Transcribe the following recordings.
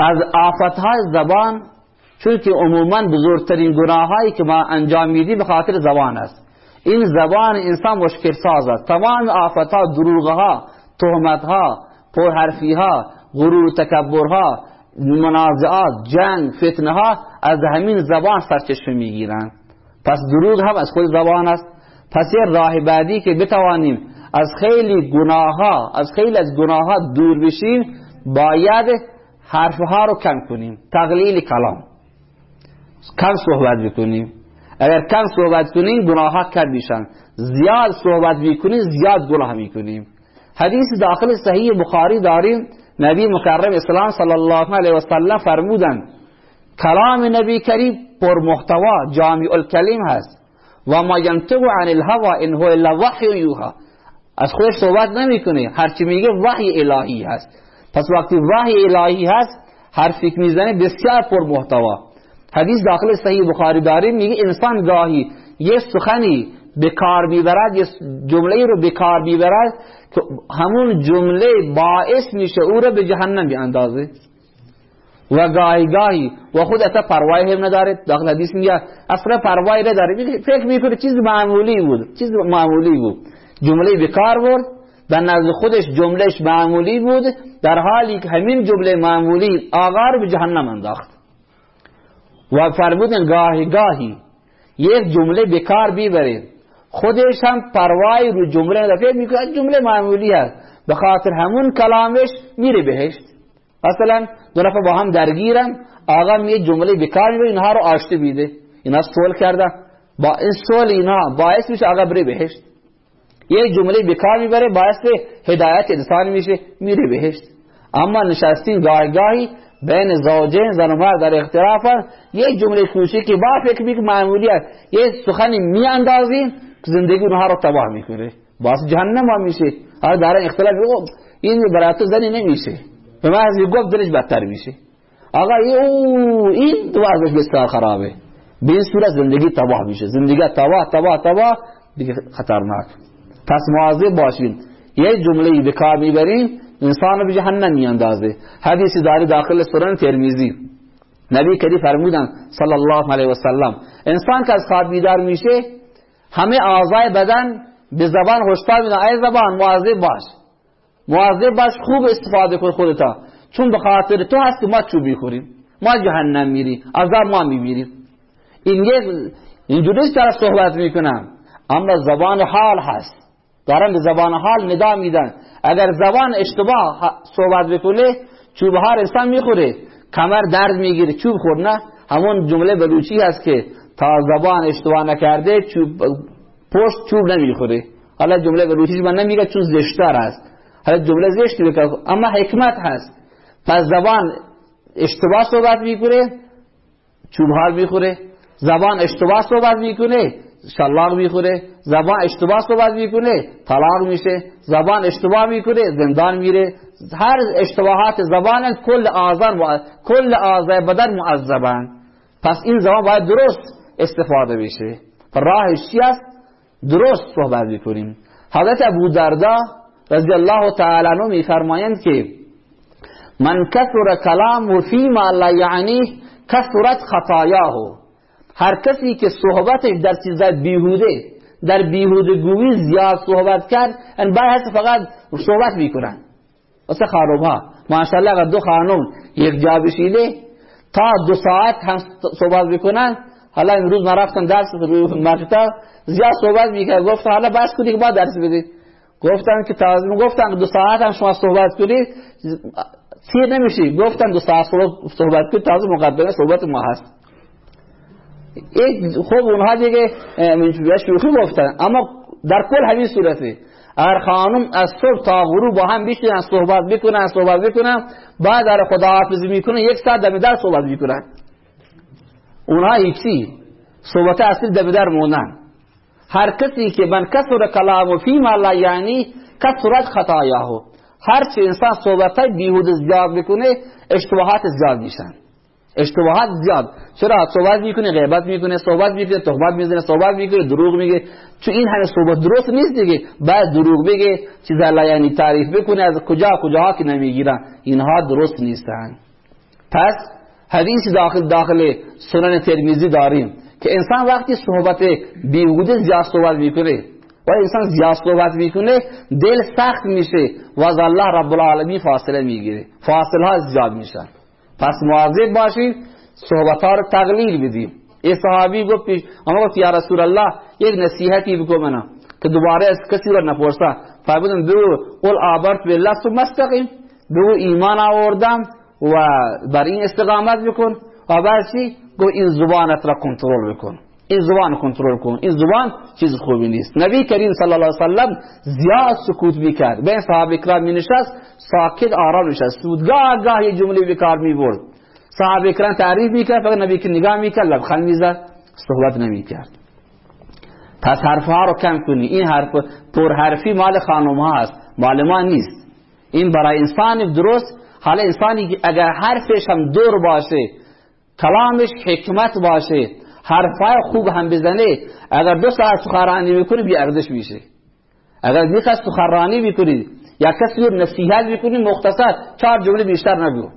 از آفتهای زبان چون که عموما بزرگترین گناهایی که ما انجام میدیم به خاطر زبان است. این زبان انسان مشکل ساز است. تمام آفتها دروغها تهمتها پرحرفیها غرور تکبرها منازعات جنگ فتنه ها از همین زبان سرچشمه می‌گیرند. پس دروغ هم از خود زبان است. پس یه راه بعدی که بتوانیم از خیلی گناه ها از خیلی از گناه ها دور بشیم باید حرفها رو کم کنیم. تقلیل کلام. کم صحبت بکنیم. اگر کم صحبت کنیم گناه ها کم میشن. زیاد صحبت بکنیم زیاد گناه می‌کنیم. حدیث داخل صحیح بخاری داریم. نبی مکرم اسلام صلی الله علیه و سلم فرمودن کلام نبی کریم پر محتوا جامع الکلیم هست. و ما ینطق عن الهوا ان هو الا وحی یوها. از خودش صحبت نمی‌کنه. هرچی میگه وحی الهی هست. پس وقتی وحی الهی هست حرفی که می‌زنه بسیار پر محتوا. حدیث داخل صحیح بخاری داریم میگه انسان گاهی یه سخنی به کار می‌برد یه جمله رو به کار می‌برد که همون جمله باعث میشه او رو به جهنم بیاندازه. و گاهی گاهی و خود اصلا پروایی هم نداره. داخل حدیث میگه اصلا پروایی نداره. فکر می‌کنه چیز معمولی بود چیز معمولی بود. جمله به کار برد. در نزد خودش جملهش معمولی بود در حالی که همین جمله معمولی آقا رو به جهنم انداخت. و فرمودن گاهی گاهی یک جمله بکار بیبرید. خودش هم پروای رو جمله نداره می‌کنه جمله معمولی هست به خاطر همون کلامش میره بهشت. مثلا دو نفر با هم درگیرن آقا می جمله بکار می‌بره اینها رو آشته بیده اینا سوال کرده با این سوال اینا باعث میشه آقا بره بهشت. یک جمله بکار می‌بره باعث هدایت انسان میشه میره بهشت. اما نشستین گاهی گاهی بین زوجین زن و مرد در اختلاف یک جمله که با فکر می‌کنه معمولی است. یک سخنی میاندازیم زندگی اونها رو تباه می‌کنه. باز جهنم هم میشه. حالا در اختلاف این برای تو زنی نمیشه. به محض گفت دلش بدتر میشه. آقا این دو ازش بسیار خرابه. به این صورت زندگی تباه میشه. زندگی تباه تباه تباه دیگه خطرناک. پس مواظب باشین یه جمله به کار می‌برین انسان رو به جهنم میاندازه. حدیث داری داخل سنن ترمیزی نبی کریم فرمودن صلی الله علیه و سلم انسان که از خواب بیدار میشه همه اعضای بدن به زبان هشدار میدن. ای زبان مواظب باش. مواظب باش خوب استفاده کن خودتا. چون به خاطر تو هست ما چوب می‌خوریم. ما جهنم میری عذاب ما می‌بینیم این اینجوری طرف صحبت می‌کنم اما زبان حال هست. دارن به زبان حال ندا میدن. اگر زبان اشتباه صحبت بکنه چوب ها انسان می‌خوره کمر درد می‌گیره چوب خور نه؟ همون جمله بلوچی هست که تا زبان اشتباه نکرده چوب پشت چوب نمی‌خوره حالا جمله بلوچی من نمیگه چون زشتار است. حالا جمله زشتی بکنه اما حکمت هست. پس زبان اشتباه صحبت می‌کنه چوب ها می‌خوره. زبان اشتباه صحبت می‌کنه شلاق می‌خوره زبان اشتباه صحبت می‌کنه طلاق میشه زبان اشتباه می‌کنه زندان میره. هر اشتباهات زبان کل آزار کل آزار بدن معذبن. پس این زبان باید درست استفاده بشه. راهش چی است؟ درست صحبت می‌کنیم. حضرت ابو دردا رضی الله تعالی عنہ میفرمایند که من کثر کلام فی ما لا یعنی کثرت خطایاه. هر کسی که صحبتش در چیزای بیهوده در بیهوده گویی زیاد صحبت کرد ان بعد فقط صحبت می‌کنن. واسه خانم ها ماشاءالله اگر دو خانم یک جا بشیده تا دو ساعت هم صحبت می‌کنن حالا امروز ما رفتم درس روی مکتب زیاد صحبت می‌کرد. گفتم حالا بس کنید که ما درس بدید گفتم که تازه گفتم دو ساعت هم شما صحبت کنید. سیر نمیشی. گفتم دو ساعت صحبت کنید تازه مقدمه صحبت ما هست. خب اونها دیگه شوخی گفتن. اما در کل همین صورته اگر خانم از صبح تا غروب با هم بیشترن صحبت بکنن صحبت بکنن بعد در خداحافظی می‌کنن یک ساعت دم در صحبت می‌کنن. اونها هیچی صحبت اصلی دم در مونن هر کسی که من کسر کلام فی ما لا یعنی کسرت خطایاه هر چی انسان صحبت های بیهود زیاد بکنه اشتباهات زیاد میشن. اشتباهات زیاد. چرا؟ صحبت می‌کنه غیبت می‌کنه صحبت می‌کنه تهمت می‌زنه صحبت می‌کنه دروغ میگه چون این همه صحبت درست نیست دیگه. بعد دروغ بگه چیزا لا یعنی تعریف بکنه از کجا کجاها که نمی‌گیرن. اینها درست نیستن. پس حدیث داخل داخل سنن ترمیزی داریم که انسان وقتی صحبت بیهوده زیاد صحبت می‌کنه و انسان زیاد صحبت می‌کنه دل سخت میشه و از الله رب العالمین فاصله می‌گیره. فاصله ها زیاد میشن. پس مواظب باشید صحبت ها رو تقلیل بدیم این صحابی گفت اما گفت یا رسول الله یک نصیحتی بکن منم که دوباره از کسی رو نپرسا فرمودن دو قل آبرت بالله ثم استقیم دو ایمان آوردم و بر این استقامت بکن. و بعد چی؟ گو این زبانت را کنترل بکن. این زبان کنترل کن. این زبان چیز خوبی نیست. نبی کریم صلی الله علیه و سلم زیاد سکوت می‌کرد. بین صحابه کرام می نشست ساکت آرام نشست گاه گاه یه جمله بکار می برد صحابه کرام تعریف می‌کرد فقط نبی که نگاه می‌کرد لبخند می‌زد صحبت نمی‌کرد. پس حرف ها رو کم کنی. این حرف پر حرفی مال خانم ها هست مال ما نیست. این برای انسان درست. حالا انسانی اگر حرفش هم دور باشه کلامش حکمت باشه حرفای خوب هم بزنه اگر دو ساعت سخنرانی می‌کنی بی ارزش میشه. اگر یک سخنرانی می‌کنی یا کسی رو نصیحت می‌کنی مختصر چهار جمله بیشتر نگو.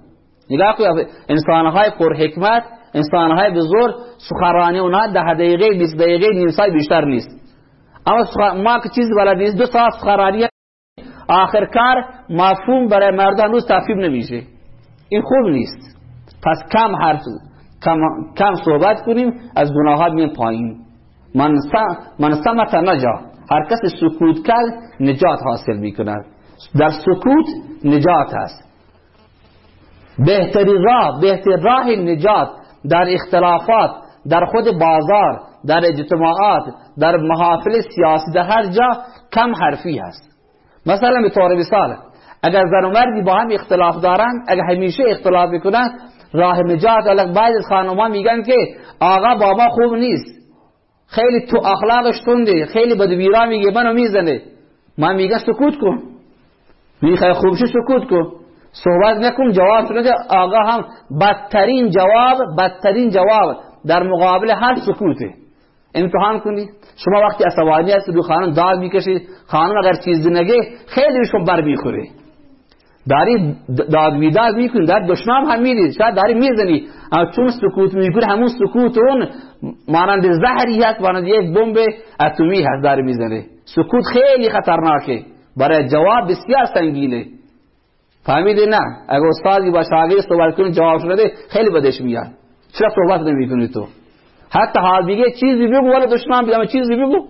نگاه کنید انسانهای پر حکمت انسانهای بزرگ سخنرانی اونها ده دقیقه 20 دقیقه نیم ساعت بیشتر نیست. اما ما که چیز بلد نیست دو ساعت سخنرانی آخر کار مفهوم برای مردم هنوز تفهیم نمیشه. این خوب نیست. پس کم حرف کم, کم صحبت کنیم از گناهات میان پایین. من, سمت نجا هر کس سکوت کرد نجات حاصل می‌کند. در سکوت نجات است. بهترین راه بهترین راه نجات در اختلافات در خود بازار در اجتماعات در محافل سیاسی در هر جا کم حرفی هست مثلا به طور مثال اگر زن و مردی با هم اختلاف دارن اگر همیشه اختلاف بکنن راه نجات الان بعض از خانمان میگن که آقا بابا خوب نیست. خیلی تو اخلاقش تنده خیلی بدویرا میگه منو می‌زنه. من میگه سکوت کن. میگه خوبش سکوت کن. صحبت نکن جواب نده. آقا هم بدترین جواب بدترین جواب در مقابل هر سکوته. امتحان کنید شما وقتی عصبانی هست دو خانم داد می‌کشید خانم اگر چیزی نگه خیلی بهشون بر می‌خوره. داری داد بیداد می‌کنی در دشمن هم میری شاید داری می‌زنی. اما چون سکوت می‌کنی همون سکوت اون مانند زهری هست مانند یک بمب اتمی هست داری می‌زنه سکوت خیلی خطرناکه. برای جواب بسیار سنگینه. فهمیده نه؟ اگر استادی با شاگرد صحبت کنی جواب شده خیلی بدش میاد. چرا صحبت نمی‌کنی تو؟ حتی حال دیگه چیزی بگو ولی دشمن بیدم چیزی بگو.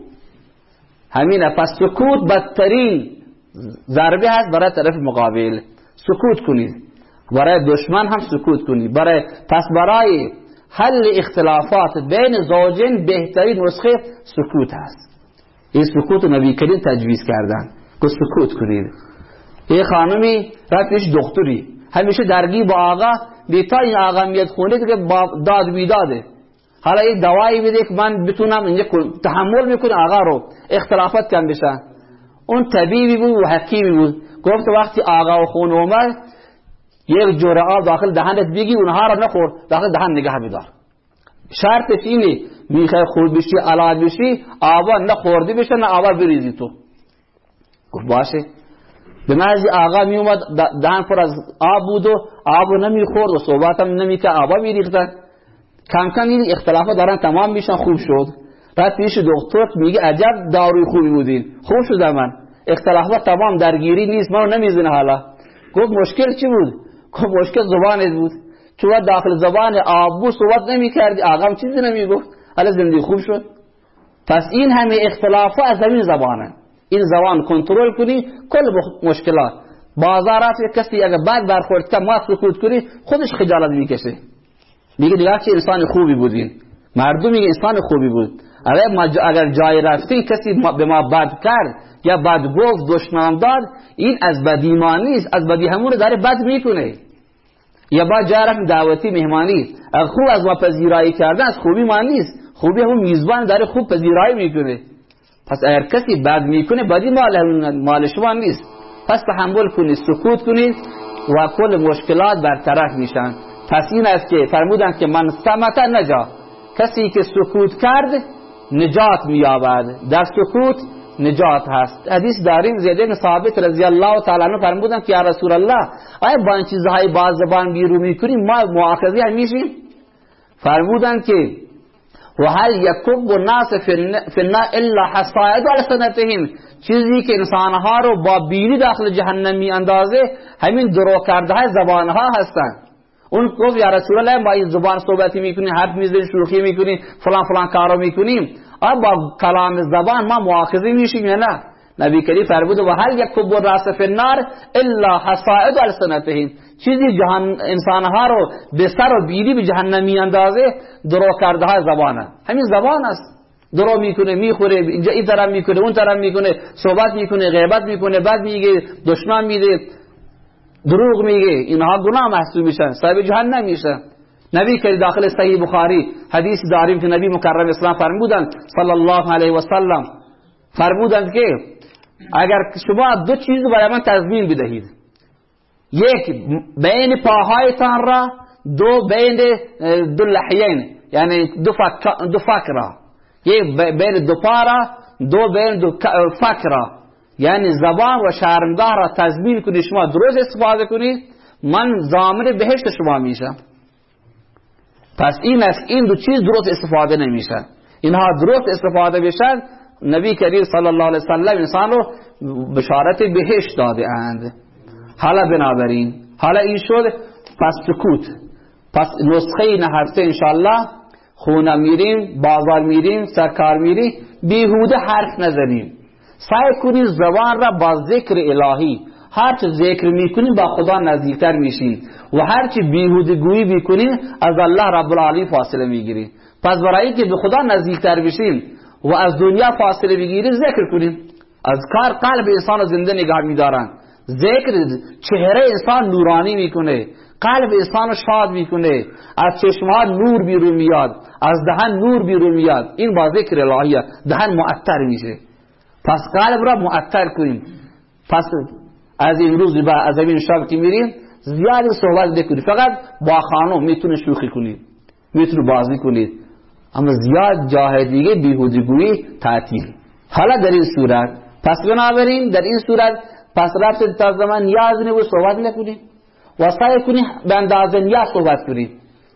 همینه. پس سکوت بدترین ضربه هست برای طرف مقابل. سکوت کنید برای دشمن هم سکوت کنید برای پس برای حل اختلافات بین زوجین بهترین نسخه سکوت هست. این سکوت نبی کریم تجویز کردن. که سکوت کنید. یه خانمی رفتش دختری. همیشه درگی با آقا بیتا این آقا میاد خونه که داد بیداده. حالا یک دوایی بده که من بتونم اینجا تحمل می‌کنه آقا رو. اختلافات کم بشن. اون طبیبی بود و حکیمی بود. گفت وقتی آقا و خون اومد یک جور آب داخل دهنت بگی اونها رو نخور. داخل دهن نگه بدار شرطش اینه می‌خوای خود بشی علاج بشی آبا نخورده بشه نه آبا بریزی تو. گفت باشه. به محضی آقا می دهن پر از آب بود و آب نمی‌خورد و صحبت هم نمی‌کرد آبا میریختن. کم کم این اختلافات دارن تمام میشن خوب شد. بعد پیش دکتر میگه عجب داروی خوبی بودین. خوب شد من. اختلافات تمام درگیری نیست. منو نمی‌زنه حالا. گفت مشکل چی بود؟ گفت مشکل زبانت بود. چون داخل زبان آبو صحبت نمی کردی آقام چیزی نمی گفت حالا زندگی خوب شد. پس این همه اختلافات از همین زبانه. این زبان کنترل کنی کل مشکلات. بازارات کسی اگر بعد برخورد که ما سکوت کنی خودش خجالت می‌کشه. میگه دیگه چه انسان خوبی بودین. مردم میگه انسان خوبی بود. اگر جای رفتی کسی به ما بد کرد یا بد گفت دشمن داد این از بدی ما نیست از بدی همون داره بد می‌کنه یا با جای رفت دعوتی مهمانی اگر خوب از ما پذیرایی کرده از خوبی ما نیست خوبی همون میزبان داره خوب پذیرایی می‌کنه پس اگر کسی بد می‌کنه بدی مال مال شما نیست پس تحمل کنید سکوت کنید و کل مشکلات برطرف میشن پس این است که فرمودن که من سمت نجا کسی که سکوت کرد نجات مییابد. در سکوت نجات هست. حدیث داریم زید بن ثابت رضی الله تعالی عنہ فرمودن که یا رسول الله آیا با این چیزهای باز زبان بیرون می‌کنیم ما مؤاخذه هم میشیم؟ فرمودن که و هل یکب الناس فی النار الا حصائد السنتهم چیزی که انسانها رو با بینی داخل جهنم می اندازه همین درو کرده های زبانها هستند اون گفت یا رسول الله با این زبان صحبتی می‌کنیم حرف می‌زنیم شوخی می‌کنیم فلان فلان کارو می‌کنیم. آیا با کلام زبان ما مؤاخذه میشیم یا نه نبی کریم فرمود و هل یکب الراس فی النار الا حصائد السنتهم چیزی جهان انسانها رو به سر و بیری به جهنم می اندازه درو کرده زبانه همین زبان است درو می‌کنه می‌خوره اینجا این طرف می‌کنه اون طرف می‌کنه صحبت می‌کنه غیبت می‌کنه بعد میگه دشمن میده دروغ میگه اینها گناه محسوب میشن صاحب جهنم میشن نبی که داخل صحیح بخاری حدیث داریم که نبی مکرم اسلام فرمودن صلی الله علیه و سلم فرمودند که اگر شما دو چیز برای من تضمین بدهید یک بین پاهایتان را دو بین دو لحیین یعنی دو فک, دو فک را یک بین دو پا را دو بین دو فک را. یعنی زبان و شرمگاه را تضمین کنید شما درست استفاده کنید من زامر بهشت شما میشم. پس این است این دو چیز درست استفاده نمیشه. اینها درست استفاده بشن نبی کریم صلی الله علیه وسلم انسان رو بشارت بهشت داده اند. حالا بنابراین حالا این شد پس سکوت. پس نسخه نهفته انشالله خونه میریم بازار میریم سرکار میریم بیهوده حرف نزنیم. سعی کنید زبان را با ذکر الهی هرچه ذکر می‌کنیم با خدا نزدیکتر میشیم و هرچه بیهوده گویی می‌کنیم از الله رب العالمین فاصله می‌گیریم پس برای که به خدا نزدیکتر بشیم و از دنیا فاصله بگیریم ذکر کنیم از کار قلب انسان زنده نگاه میدارن. ذکر چهره انسان نورانی می‌کنه. قلب انسان شاد می‌کنه. از چشمها نور بیرون میاد. از دهن نور بیرون میاد. این با ذکر الهیه. دهن معطر میشه. پس قلب را معطر کنیم پس از این روز با از این شب که میریم زیادی صحبت بکنید فقط با خانم می‌تونه شوخی کنید می‌تونه بازی کنید اما زیاد جاه دیگه بیهودگویی تعطیل. حالا در این صورت پس بنابراین در این صورت پس رفت تا زمان نیاز نبود صحبت نکنید و سعی کنید به اندازه نیاز صحبت کنید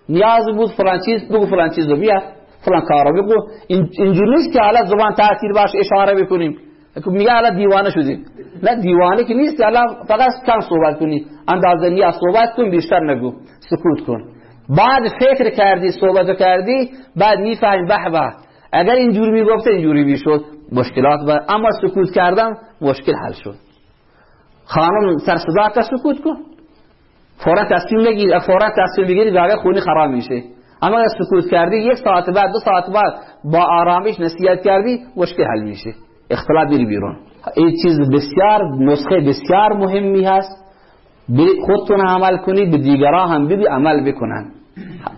نیاز بود فلان چیز بگو فلان چیز رو بیا فلان کارو بگو. اینجوری نیست که حالا زبان تاثیر باش اشاره بکنیم. میگه حالا دیوانه شدی. نه دیوانه که نیست حالا فقط کم صحبت کنی. اندازه نیاز صحبت کن بیشتر نگو. سکوت کن. بعد فکر کردی صحبت کردی بعد می‌فهمی به به. اگر اینجوری می‌گفته اینجوری می‌شد. مشکلات و اما سکوت کردم مشکل حل شد. خانم سر صدا سکوت کن. فورا تصمیم بگیر فورا تصمیم بگیری جاگه خونی خراب میشه. اما اگر سکوت کردی یک ساعت بعد دو ساعت بعد با آرامش نصیحت کردی مشکل حل میشه. اختلاف میری بیرون. این چیز بسیار نسخه بسیار مهمی هست. خودتون عمل کنید به دیگران هم بگی عمل بکنن.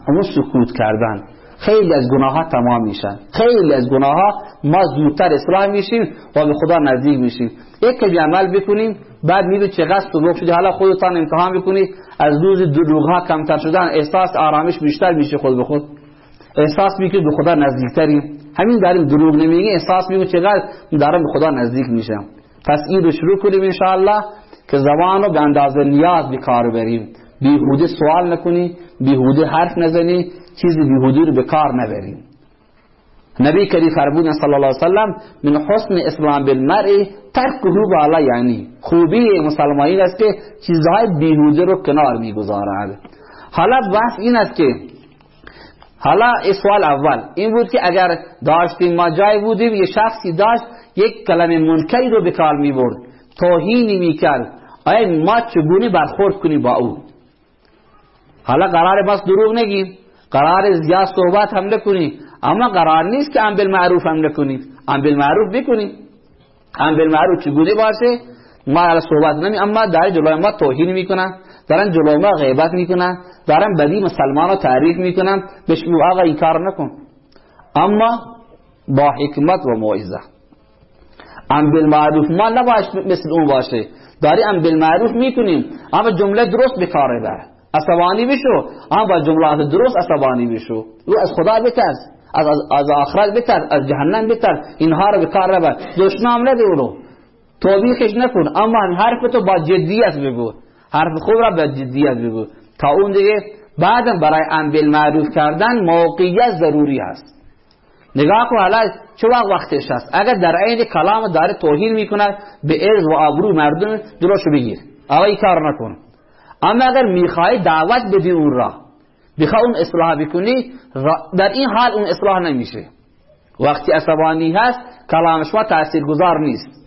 همون سکوت کردن. خیلی از گناه ها تمام میشن خیلی از گناه ها ما زودتر اصلاح میشیم و به خدا نزدیک میشیم. یک که عمل بکنیم بعد می‌بینی چقدر سبب شده. حالا خودتان امتحان بکنید. از روز دروغ ها کمتر شدن احساس آرامش بیشتر میشه خود به خود. احساس می‌کنید به خدا نزدیکتریم. همین داریم دروغ نمیگه احساس می‌کنید چقدر دارم به خدا نزدیک میشم پس این رو شروع کنیم انشاءالله که زبان رو به اندازه نیاز به کار بریم. بیهوده سوال نکنی بیهوده حرف نزنی چیز بیهوده رو به نبریم. نبی کریم فرمودن صلی الله علیه وسلم من حسن اسلام بالمرء ترکه بالا یعنی. خوبی مسلمانی است که چیزهای بیهوده رو کنار می‌گذارد. حالا بحث این است که حالا سوال اول این بود که اگر داشتیم ما جای بودیم یه شخصی داشت یک کلمه منکری رو به کار می برد توهینی می کرد آیا ما چگونه برخورد کنیم با او حالا قرار بس دروغ نگیم قرار زیاد صحبت هم نکنیم اما قرار نیست که ام بالمعروف هم نکنید ام بالمعروف بکنید ام بالمعروف چگونه باشه ما حالا صحبت نمی اما در جلوی ما توهین می‌کنن دارن جلوی ما غیبت می‌کنن دارن بدی مسلمان رو تعریف می‌کنن بهش آقا این کار نکن. اما با حکمت و موعظه ام بالمعروف ما نباش مثل اون باشه. داری ام بالمعروف می‌کنیم اما جمله درست بکاره بر عصبانی بشو اما با جملات درست عصبانی بشو. او از خدا بترس از, از آخرت بتر از جهنم بتر اینها رو به کار نبر دشنام نده اونو. توبیخش نکن اما حرف تو با جدیت بگو. حرف خوب را با جدیت بگو. تا اون دیگه بعدم برای امر معروف کردن موقعیت ضروری هست. نگاه کو حالا چه وقت وقتش هست. اگر در عین کلام داره توهین می‌کنه به عرض و آبرو مردم جلوشو بگیر. آقا این کار نکن. اما اگر می‌خوای دعوت بدی اون را بخواه اون اصلاح بکنی در این حال اون اصلاح نمیشه. وقتی عصبانی هست کلام شما تأثیر گذار نیست.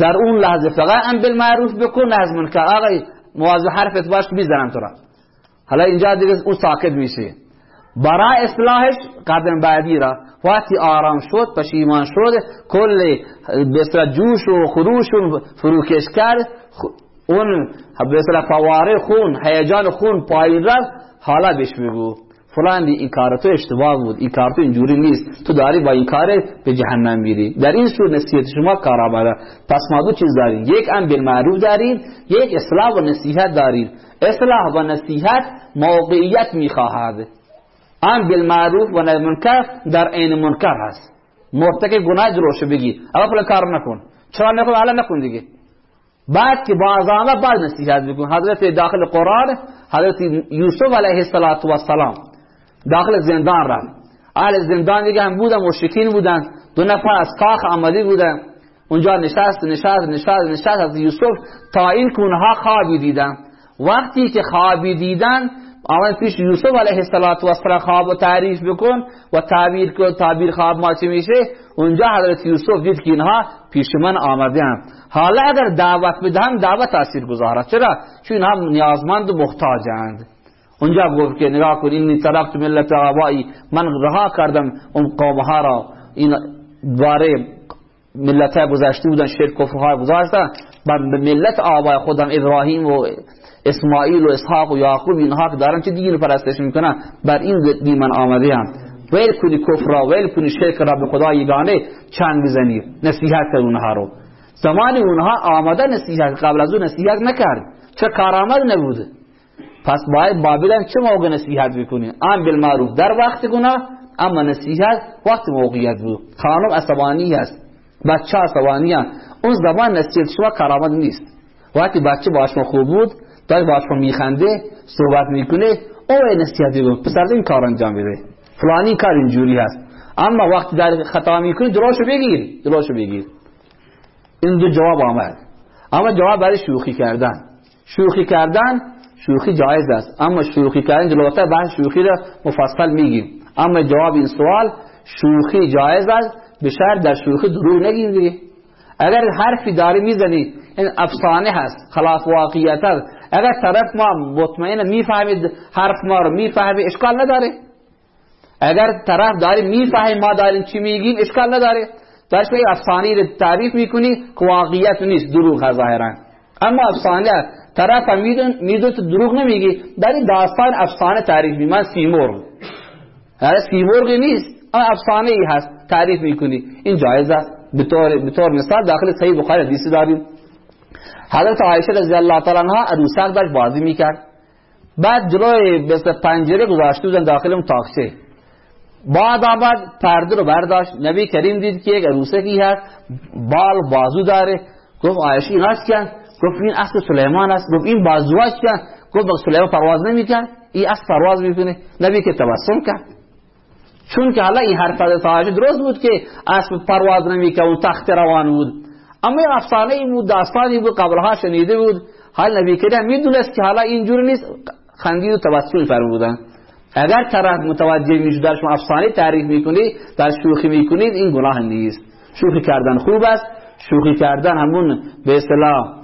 در اون لحظه فقط ام بالمعروف بکن از منکر آقای مواظب حرفت باش که تو را. حالا اینجا دیگه اون ساکت میشه برای اصلاحش قدم بعدی را. وقتی آرام شد پشیمان شد کل بسر جوش و خروش و فروکش کرد. اون بسر فواره خون هیجان خون پایین رفت حالا بهش بگو فلان این کار تو اشتباه بود این کار تو اینجوری نیست. تو داری با این کار به جهنم میری. در این صورت نصیحت شما کار آمده. پس ما دو چیز داریم. یک ام بالمعروف داریم یک اصلاح و نصیحت داریم. اصلاح و نصیحت موقعیت می‌خواهد. ام بالمعروف و نهی منکر در عین منکر هست. مرتکب گناه جلوش بگی اما فلان کار نکن. چرا نکن؟ حالا نکن دیگه. بعد که با عظامه بعد نصیحت بکن. حضرت داخل قرآن حضرت یوسف علیه السلام داخل زندان رفت اهل زندان دیگه هم بودن مشرکین بودن. دو نفر از کاخ عملی بودن. اونجا نشست نشست نشست نشست. از یوسف تا این که اونها خوابی دیدن. وقتی که خوابی دیدن آمد پیش یوسف علیه السلام خواب و تعریف بکن و تعبیر کن. تعبیر خواب ما چی میشه؟ اونجا حضرت یوسف دید که اینها پیش من آمده هم حالا اگر دعوت بدهم دعوت تاثیر گذاره چرا؟ چون اینها نیازمند و محتاجند. اونجا گفت که نگاه کن اینی ترکت ملت آبایی. من رها کردم اون قومها را. این دواره ملت گذشته بودن شرک کفرها گذاشتن بر ملت آبای خودم ابراهیم و اسماعیل و اسحاق و یعقوب اینها که دارن چه دین پرستش می‌کنن؟ بر این دین من آمده هم ویل کنی کفر را ویل کنی شرک را به خدا یگانه چند بزنی؟ نصیحت کن اونها رو. زمان اونها آمده نصیحت قبل از اون نصیحت نکرد. چه کارآمد نبوده. پس باید بابلن چه موقع نصیحت بکنی؟ ام بالمعروف در وقت گناه اما نصیحت وقت موقعیت بود. خانم عصبانی هست. بچه عصبانی هست. اون زمان نصیحت شما کارآمد نیست. وقتی بچه باش خوب بود داری باش میخنده صحبت می‌کنه او نصیحت بگو پسر این کار انجام بده فلانی کار اینجوری هست. اما وقتی در خطا می‌کنی دروشو بگیر. دروشو بگیر. این دو جواب آمد. اما جواب برای شوخی کردن. شوخی کردن شوخی جایز است. اما شوخی کردن جلوتر بحث شوخی را مفصل میگیم. اما جواب این سوال شوخی جایز است به شرط در شوخی دروغ نگید اگر حرفی داری می‌زنی این افسانه هست خلاف واقعیت هست اگر طرف ما مطمئن می‌فهمید حرف ما رو می‌فهمید اشکال نداره. اگر طرف داری می‌فهمید ما داریم چی میگیم اشکال نداره. دارش به افسانه رو تعریف می‌کنی که واقعیت نیست دروغ ظاهرا. اما افسانه طرف میدون میدون تو دروغ نمیگی. در داستان افسانه تعریف می من سیمرغ. هر سیمرغی نیست اما افسانه ای هست. تعریف می‌کنی. این جایزه به طور مثال داخل صحیح بخاری حدیث داریم. حضرت عایشه رضی الله تعالی عنها عروسک داشت بازی می‌کرد. بعد جلوی بس پنجره گذاشته بودن داخل اون تاخچه. بعد آمد پرده رو برداشت. نبی کریم دید که یک عروسکی هست. بال بازو داره. گفت عایشه این هست کن گفت این اصل سلیمان است. گفت این بازوهاش کن گفت با سلیمان پرواز نمیکن این اصل پرواز می‌کنه. نبی که تبسم کرد. چون که حالا این حرف از عایشه درست بود که اصل پرواز نمیکن و تخت روان بود. اما این افسانه این بود داستانی بود قبلها شنیده بود. حال نبی کریم می‌دونست که حالا اینجور نیست. خندید و تبسم فرمودن. اگر طرف متوجه می‌شد در شما افسانه تعریف می‌کنید در شوخی می‌کنید این گناه نیست. شوخی کردن خوب است. شوخی کردن همون به اصطلاح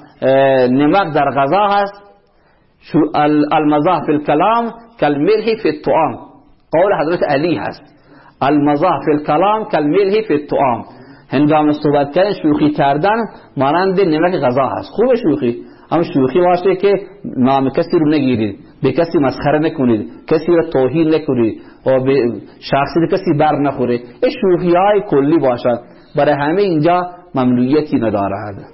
نمک در غذا هست. المزاح فی الکلام کالملح فی الطعام. قول حضرت علی هست. المزاح فی الکلام کالملح فی الطعام. هنگام صحبت کردن شوخی کردن مانند نمک غذا هست. خوب شوخی اما شوخی باشه که نام کسی رو نگیرید. به کسی مسخره نکنید. کسی رو توهین نکنید. و به شخصی کسی بر نخوره این شوخی های کلی باشد. برای همه اینجا ممنوعیتی ندارد.